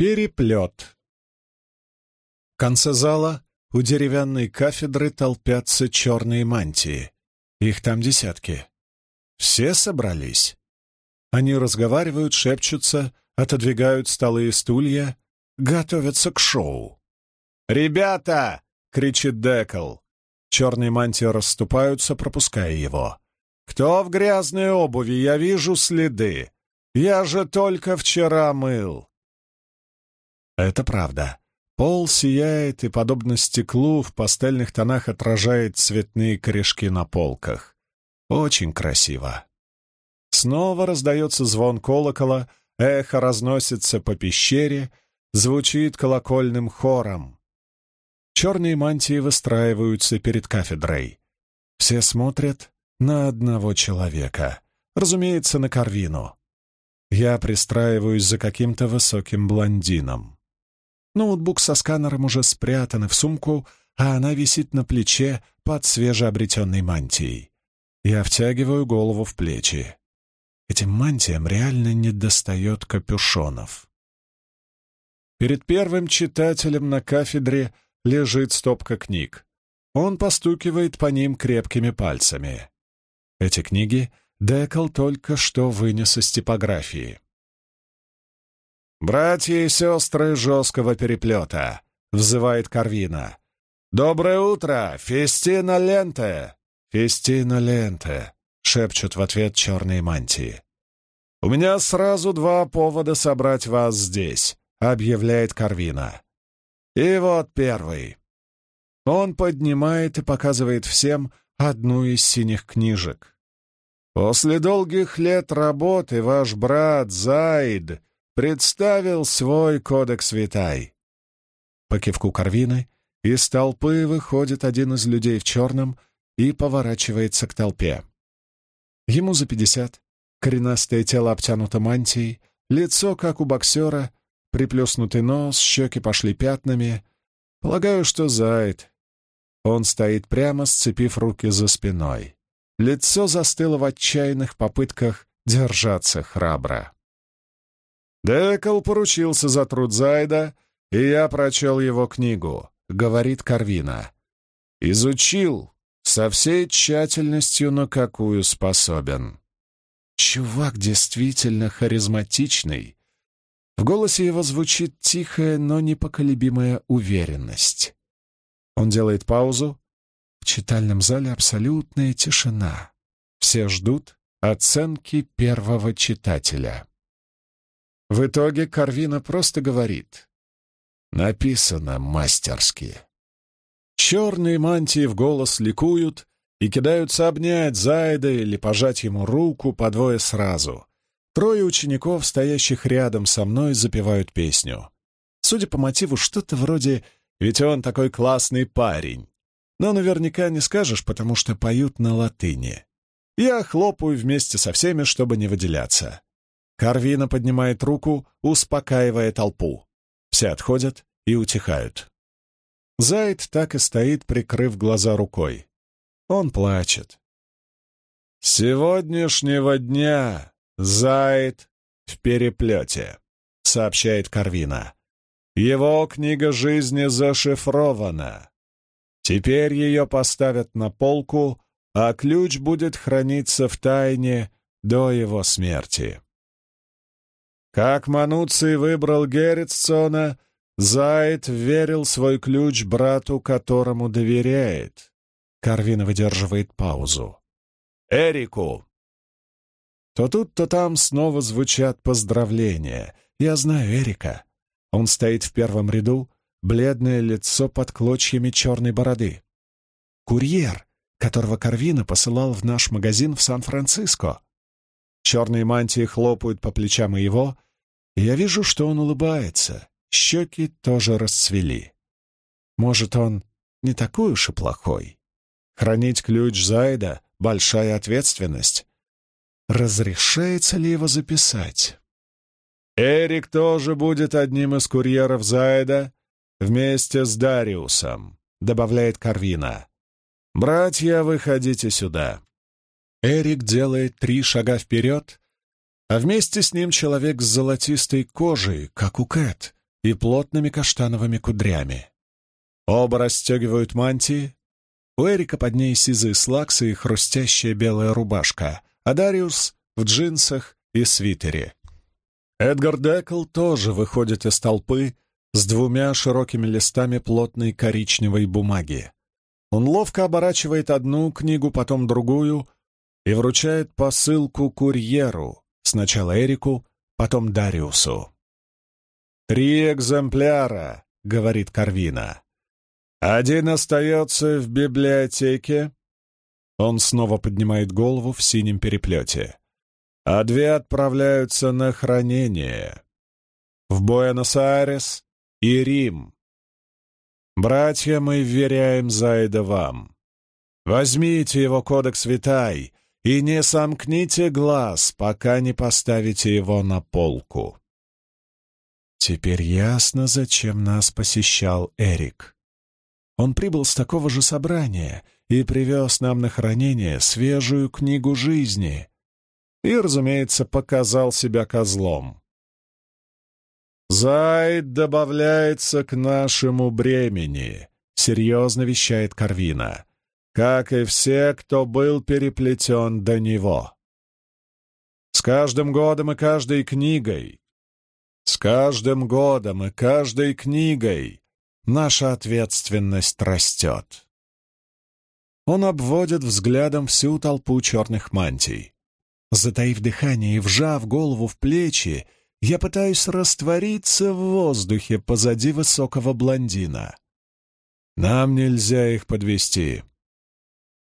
Переплет. В конце зала у деревянной кафедры толпятся черные мантии. Их там десятки. Все собрались. Они разговаривают, шепчутся, отодвигают столы и стулья, готовятся к шоу. «Ребята!» — кричит Декл. Черные мантии расступаются, пропуская его. «Кто в грязной обуви? Я вижу следы. Я же только вчера мыл». Это правда. Пол сияет и, подобно стеклу, в пастельных тонах отражает цветные корешки на полках. Очень красиво. Снова раздается звон колокола, эхо разносится по пещере, звучит колокольным хором. Черные мантии выстраиваются перед кафедрой. Все смотрят на одного человека. Разумеется, на Карвину. Я пристраиваюсь за каким-то высоким блондином. Ноутбук со сканером уже спрятан в сумку, а она висит на плече под свежеобретенной мантией. Я втягиваю голову в плечи. Этим мантиям реально недостает капюшонов. Перед первым читателем на кафедре лежит стопка книг. Он постукивает по ним крепкими пальцами. Эти книги Декл только что вынес из типографии. «Братья и сестры жесткого переплета», — взывает Карвина. «Доброе утро! Фестина ленте!» «Фестина ленте!» — шепчут в ответ черные мантии. «У меня сразу два повода собрать вас здесь», — объявляет Карвина. И вот первый. Он поднимает и показывает всем одну из синих книжек. После долгих лет работы ваш брат Зайд представил свой кодекс Витай. По кивку Карвины из толпы выходит один из людей в черном и поворачивается к толпе. Ему за пятьдесят, коренастое тело обтянуто мантией, лицо, как у боксера, приплюснутый нос, щеки пошли пятнами. Полагаю, что Зайд. Он стоит прямо, сцепив руки за спиной. Лицо застыло в отчаянных попытках держаться храбро. Декл поручился за труд Зайда, и я прочел его книгу, — говорит Карвина. Изучил со всей тщательностью, на какую способен. Чувак действительно харизматичный в голосе его звучит тихая, но непоколебимая уверенность. Он делает паузу. В читальном зале абсолютная тишина. Все ждут оценки первого читателя. В итоге Карвина просто говорит. Написано мастерски. Черные мантии в голос ликуют и кидаются обнять Зайда или пожать ему руку по двое сразу. Трое учеников, стоящих рядом со мной, запевают песню. Судя по мотиву, что-то вроде «Ведь он такой классный парень». Но наверняка не скажешь, потому что поют на латыни. Я хлопаю вместе со всеми, чтобы не выделяться. Карвина поднимает руку, успокаивая толпу. Все отходят и утихают. Зайд так и стоит, прикрыв глаза рукой. Он плачет. сегодняшнего дня «Зайд в переплете», — сообщает Карвина. «Его книга жизни зашифрована. Теперь ее поставят на полку, а ключ будет храниться в тайне до его смерти». Как Мануций выбрал Герритсона, Зайд верил свой ключ брату, которому доверяет. Карвина выдерживает паузу. «Эрику!» То тут, то там снова звучат поздравления. Я знаю Эрика. Он стоит в первом ряду, бледное лицо под клочьями черной бороды. Курьер, которого Карвина посылал в наш магазин в Сан-Франциско. Черные мантии хлопают по плечам его, и я вижу, что он улыбается. Щеки тоже расцвели. Может, он не такой уж и плохой. Хранить ключ Зайда — большая ответственность. Разрешается ли его записать? Эрик тоже будет одним из курьеров Зайда вместе с Дариусом, добавляет Карвина. Братья, выходите сюда. Эрик делает три шага вперед, а вместе с ним человек с золотистой кожей, как у Кэт, и плотными каштановыми кудрями. Оба расстегивают мантии. У Эрика под ней сизые слаксы и хрустящая белая рубашка, а Дариус в джинсах и свитере. Эдгар Декл тоже выходит из толпы с двумя широкими листами плотной коричневой бумаги. Он ловко оборачивает одну книгу, потом другую и вручает посылку курьеру, сначала Эрику, потом Дариусу. «Три экземпляра», — говорит Карвина. «Один остается в библиотеке». Он снова поднимает голову в синем переплете. «А две отправляются на хранение. В Буэнос-Айрес и Рим. Братья, мы вверяем Зайда вам. Возьмите его кодекс Витай и не сомкните глаз, пока не поставите его на полку. Теперь ясно, зачем нас посещал Эрик. Он прибыл с такого же собрания и привез нам на хранение свежую книгу жизни и, разумеется, показал себя козлом. «Зайд добавляется к нашему бремени», — серьезно вещает Карвина, «как и все, кто был переплетен до него. С каждым годом и каждой книгой, с каждым годом и каждой книгой наша ответственность растет». Он обводит взглядом всю толпу черных мантий. Затаив дыхание и вжав голову в плечи, я пытаюсь раствориться в воздухе позади высокого блондина. Нам нельзя их подвести.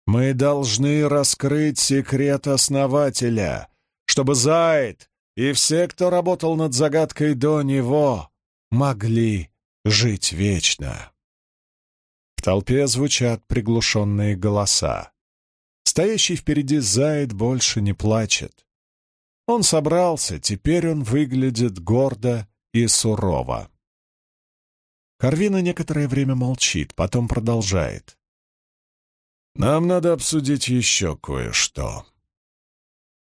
Мы должны раскрыть секрет основателя, чтобы Зайд и все, кто работал над загадкой до него, могли жить вечно. В толпе звучат приглушенные голоса. Стоящий впереди Зайд больше не плачет. Он собрался, теперь он выглядит гордо и сурово. Карвина некоторое время молчит, потом продолжает. «Нам надо обсудить еще кое-что».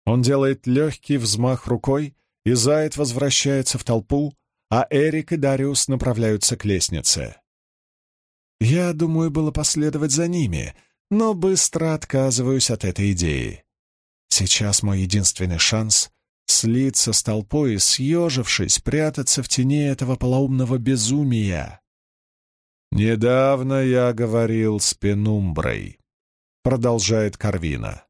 Он делает легкий взмах рукой, и Заяц возвращается в толпу, а Эрик и Дариус направляются к лестнице. Я думаю, было последовать за ними, но быстро отказываюсь от этой идеи. Сейчас мой единственный шанс слиться с толпой съежившись, прятаться в тени этого полоумного безумия. «Недавно я говорил с Пенумброй», — продолжает Карвина.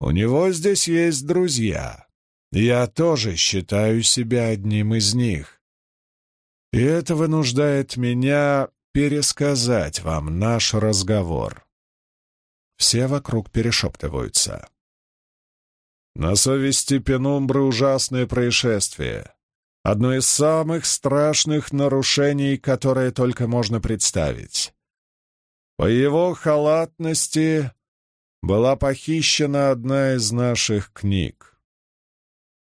«У него здесь есть друзья. Я тоже считаю себя одним из них. И это вынуждает меня пересказать вам наш разговор». Все вокруг перешептываются. На совести Пенумбры ужасное происшествие. Одно из самых страшных нарушений, которые только можно представить. По его халатности была похищена одна из наших книг.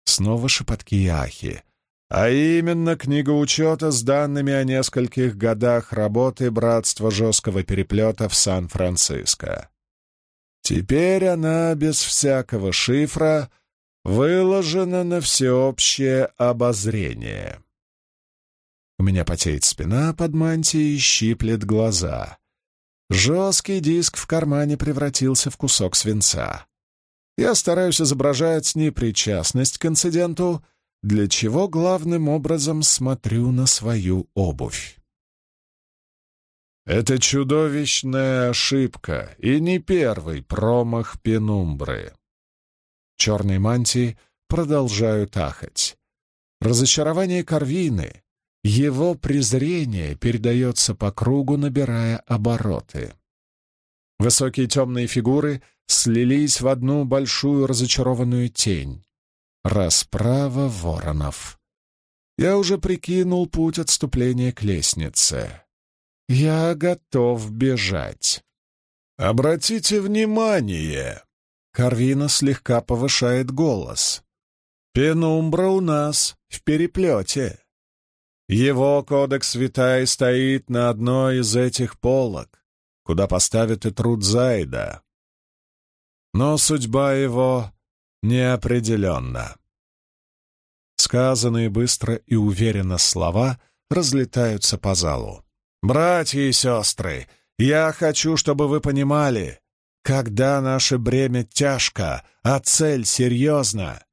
Снова шепотки ахи. А именно книга учета с данными о нескольких годах работы Братства жесткого переплета в Сан-Франциско. Теперь она без всякого шифра выложена на всеобщее обозрение. У меня потеет спина под мантией и щиплет глаза. Жесткий диск в кармане превратился в кусок свинца. Я стараюсь изображать непричастность к инциденту, для чего главным образом смотрю на свою обувь. Это чудовищная ошибка и не первый промах Пенумбры. Черные мантии продолжают ахать. Разочарование Карвины, его презрение передается по кругу, набирая обороты. Высокие темные фигуры слились в одну большую разочарованную тень. Расправа воронов. Я уже прикинул путь отступления к лестнице. Я готов бежать. Обратите внимание. Карвина слегка повышает голос. Пенумбра у нас в переплете. Его кодекс Витай стоит на одной из этих полок, куда поставят и труд Зайда. Но судьба его неопределенна. Сказанные быстро и уверенно слова — разлетаются по залу. «Братья и сестры, я хочу, чтобы вы понимали, когда наше бремя тяжко, а цель серьезна,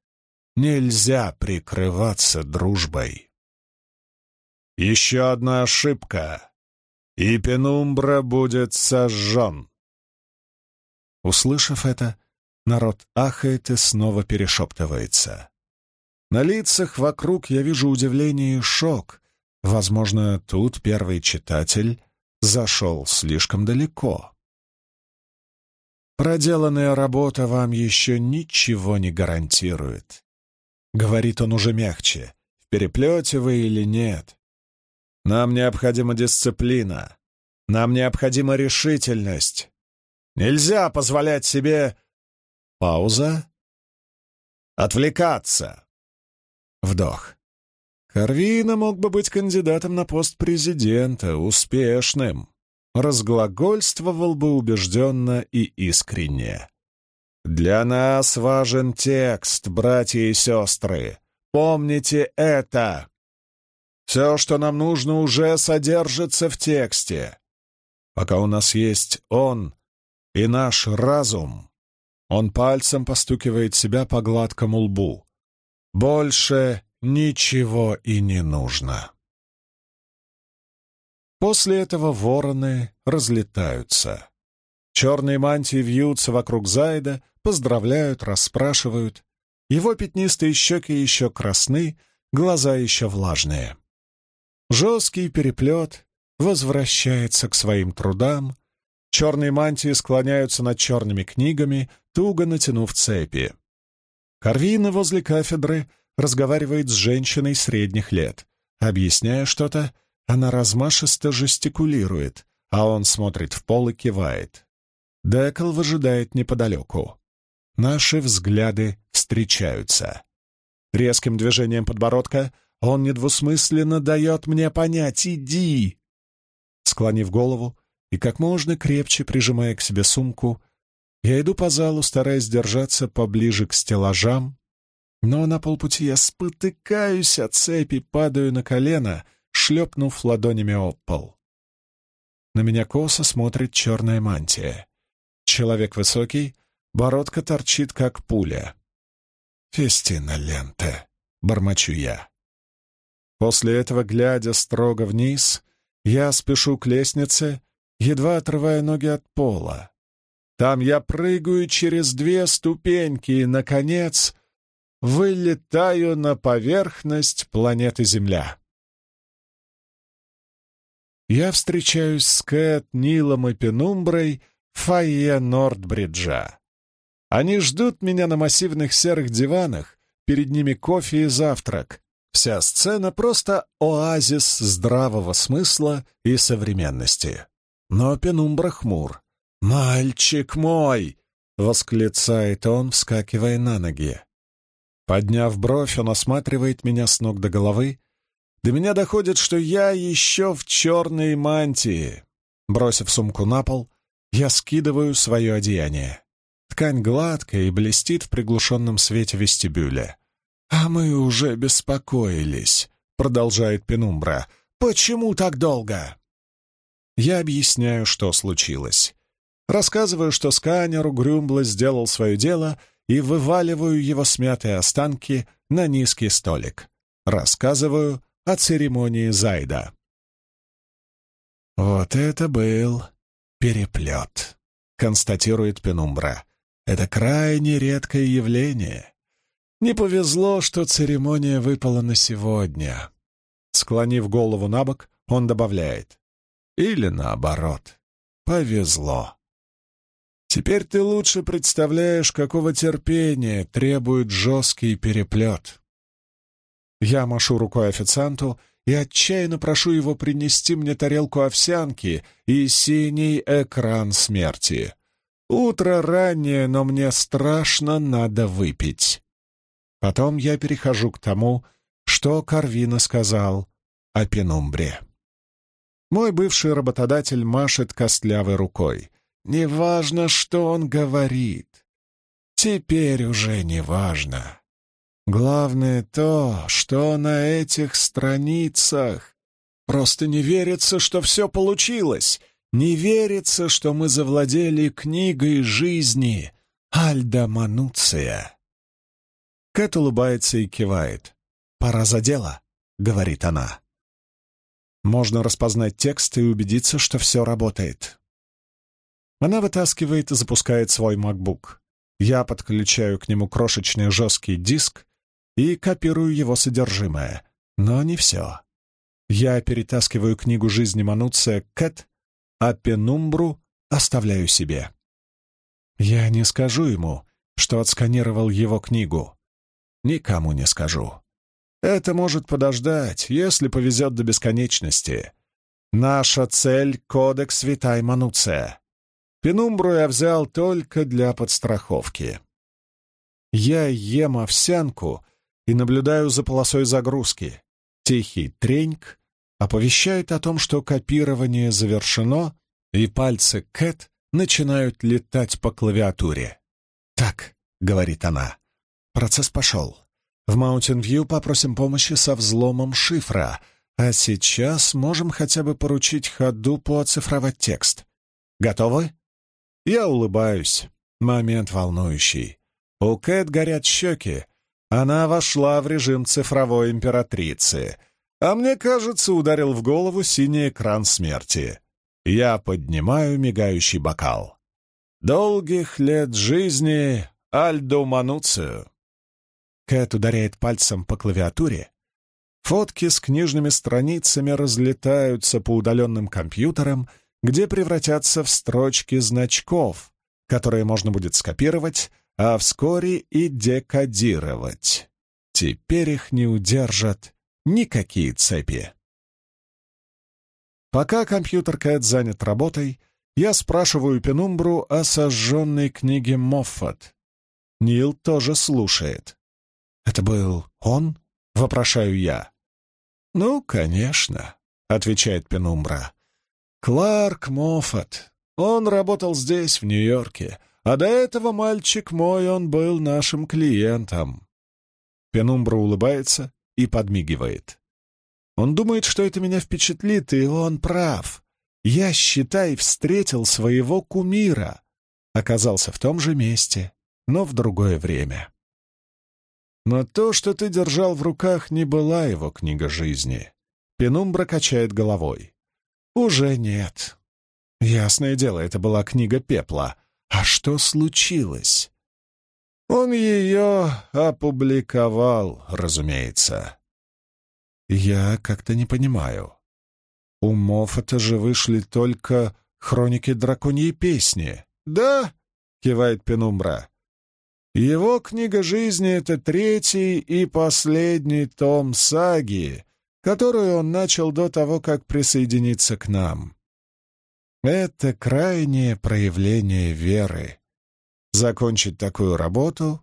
нельзя прикрываться дружбой». Еще одна ошибка, и Пенумбра будет сожжен. Услышав это, народ ахает и снова перешептывается. На лицах вокруг я вижу удивление и шок. Возможно, тут первый читатель зашел слишком далеко. Проделанная работа вам еще ничего не гарантирует. Говорит он уже мягче, в переплете вы или нет. Нам необходима дисциплина. Нам необходима решительность. Нельзя позволять себе... Пауза. Отвлекаться. Вдох. Карвина мог бы быть кандидатом на пост президента, успешным. Разглагольствовал бы убежденно и искренне. Для нас важен текст, братья и сестры. Помните это. Все, что нам нужно, уже содержится в тексте. Пока у нас есть он и наш разум, он пальцем постукивает себя по гладкому лбу. Больше ничего и не нужно. После этого вороны разлетаются. Черные мантии вьются вокруг Зайда, поздравляют, расспрашивают. Его пятнистые щеки еще красны, глаза еще влажные. Жесткий переплет возвращается к своим трудам, черные мантии склоняются над черными книгами, туго натянув цепи. Карвина возле кафедры разговаривает с женщиной средних лет. Объясняя что-то, она размашисто жестикулирует, а он смотрит в пол и кивает. Декл выжидает неподалеку. Наши взгляды встречаются. Резким движением подбородка он недвусмысленно дает мне понять «иди!». Склонив голову и как можно крепче прижимая к себе сумку, я иду по залу, стараясь держаться поближе к стеллажам, но на полпути я спотыкаюсь от цепи, падаю на колено, шлепнув ладонями об пол. На меня косо смотрит черная мантия. Человек высокий, бородка торчит, как пуля. «Фестина лента», — бормочу я. После этого, глядя строго вниз, я спешу к лестнице, едва отрывая ноги от пола. Там я прыгаю через две ступеньки и, наконец, вылетаю на поверхность планеты Земля. Я встречаюсь с Кэт, Нилом и Пенумброй в фойе Нордбриджа. Они ждут меня на массивных серых диванах, перед ними кофе и завтрак, Вся сцена — просто оазис здравого смысла и современности. Но Пенумбра хмур. «Мальчик мой!» — восклицает он, вскакивая на ноги. Подняв бровь, он осматривает меня с ног до головы. До меня доходит, что я еще в черной мантии. Бросив сумку на пол, я скидываю свое одеяние. Ткань гладкая и блестит в приглушенном свете вестибюля. «А мы уже беспокоились», — продолжает Пенумбра. «Почему так долго?» Я объясняю, что случилось. Рассказываю, что сканер угрюмбло сделал свое дело и вываливаю его смятые останки на низкий столик. Рассказываю о церемонии Зайда. «Вот это был переплет», — констатирует Пенумбра. «Это крайне редкое явление. Не повезло, что церемония выпала на сегодня. Склонив голову на бок, он добавляет. Или наоборот. Повезло. Теперь ты лучше представляешь, какого терпения требует жесткий переплет. Я машу рукой официанту и отчаянно прошу его принести мне тарелку овсянки и синий экран смерти. Утро раннее, но мне страшно надо выпить. Потом я перехожу к тому, что Карвина сказал о пенумбре. Мой бывший работодатель машет костлявой рукой. Неважно, что он говорит. Теперь уже не важно. Главное то, что на этих страницах Просто не верится, что все получилось. Не верится, что мы завладели книгой жизни Альда Мануция. Кэт улыбается и кивает. «Пора за дело», — говорит она. Можно распознать текст и убедиться, что все работает. Она вытаскивает и запускает свой MacBook. Я подключаю к нему крошечный жесткий диск и копирую его содержимое. Но не все. Я перетаскиваю книгу жизни Мануция Кэт, а пенумбру оставляю себе. Я не скажу ему, что отсканировал его книгу. Никому не скажу. Это может подождать, если повезет до бесконечности. Наша цель — кодекс Витай Мануция. Пенумбру я взял только для подстраховки. Я ем овсянку и наблюдаю за полосой загрузки. Тихий треньк оповещает о том, что копирование завершено, и пальцы Кэт начинают летать по клавиатуре. «Так», — говорит она, — «процесс пошел. В Маунтин-Вью попросим помощи со взломом шифра, а сейчас можем хотя бы поручить Хадупу оцифровать текст. Готовы?» Я улыбаюсь. Момент волнующий. У Кэт горят щеки. Она вошла в режим цифровой императрицы. А мне кажется, ударил в голову синий экран смерти. Я поднимаю мигающий бокал. «Долгих лет жизни Альдо Мануцию!» Кэт ударяет пальцем по клавиатуре. Фотки с книжными страницами разлетаются по удаленным компьютерам — где превратятся в строчки значков, которые можно будет скопировать, а вскоре и декодировать. Теперь их не удержат никакие цепи. Пока компьютер Кэт занят работой, я спрашиваю Пенумбру о сожженной книге Моффат. Нил тоже слушает. «Это был он?» — вопрошаю я. «Ну, конечно», — отвечает Пенумбра. Кларк Моффат. Он работал здесь, в Нью-Йорке, а до этого мальчик мой, он был нашим клиентом. Пенумбра улыбается и подмигивает. Он думает, что это меня впечатлит, и он прав. Я, считай, встретил своего кумира. Оказался в том же месте, но в другое время. Но то, что ты держал в руках, не была его книга жизни. Пенумбра качает головой. «Уже нет». Ясное дело, это была книга пепла. А что случилось? Он ее опубликовал, разумеется. Я как-то не понимаю. У Моффата же вышли только хроники драконьей песни. «Да», — кивает Пенумбра. «Его книга жизни — это третий и последний том саги, которую он начал до того, как присоединиться к нам. Это крайнее проявление веры. Закончить такую работу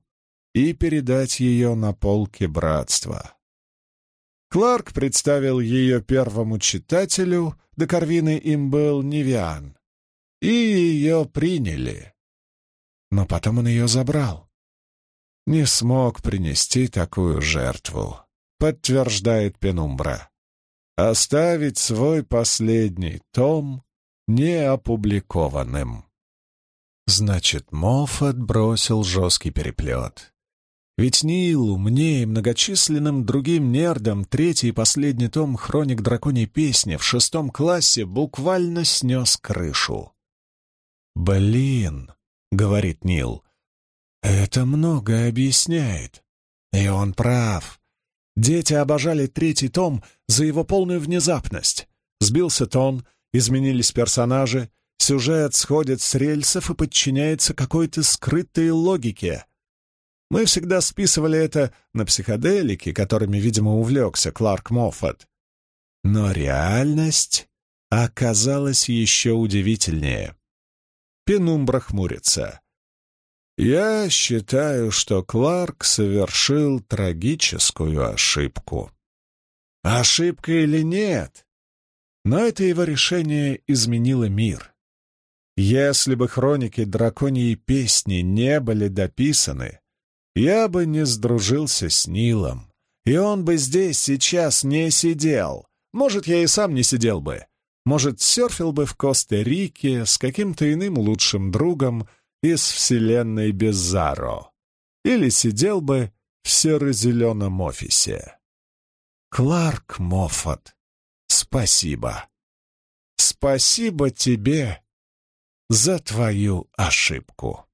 и передать ее на полке братства. Кларк представил ее первому читателю, до Корвины им был Невиан, и ее приняли. Но потом он ее забрал. Не смог принести такую жертву подтверждает Пенумбра. Оставить свой последний том неопубликованным. Значит, Моффат бросил жесткий переплет. Ведь Нилу, мне и многочисленным другим нердам третий и последний том «Хроник драконьей песни» в шестом классе буквально снес крышу. «Блин», — говорит Нил, — «это многое объясняет». И он прав. Дети обожали третий том за его полную внезапность. Сбился тон, изменились персонажи, сюжет сходит с рельсов и подчиняется какой-то скрытой логике. Мы всегда списывали это на психоделики, которыми, видимо, увлекся Кларк Моффат. Но реальность оказалась еще удивительнее. Пенумбра хмурится. Я считаю, что Кларк совершил трагическую ошибку. Ошибка или нет? Но это его решение изменило мир. Если бы хроники драконьей песни не были дописаны, я бы не сдружился с Нилом, и он бы здесь сейчас не сидел, Может, я и сам не сидел бы. Может, серфил бы в Коста-Рике с каким-то иным лучшим другом из вселенной Безаро. Или сидел бы в серо-зеленом офисе. Кларк Моффат, спасибо. Спасибо тебе за твою ошибку.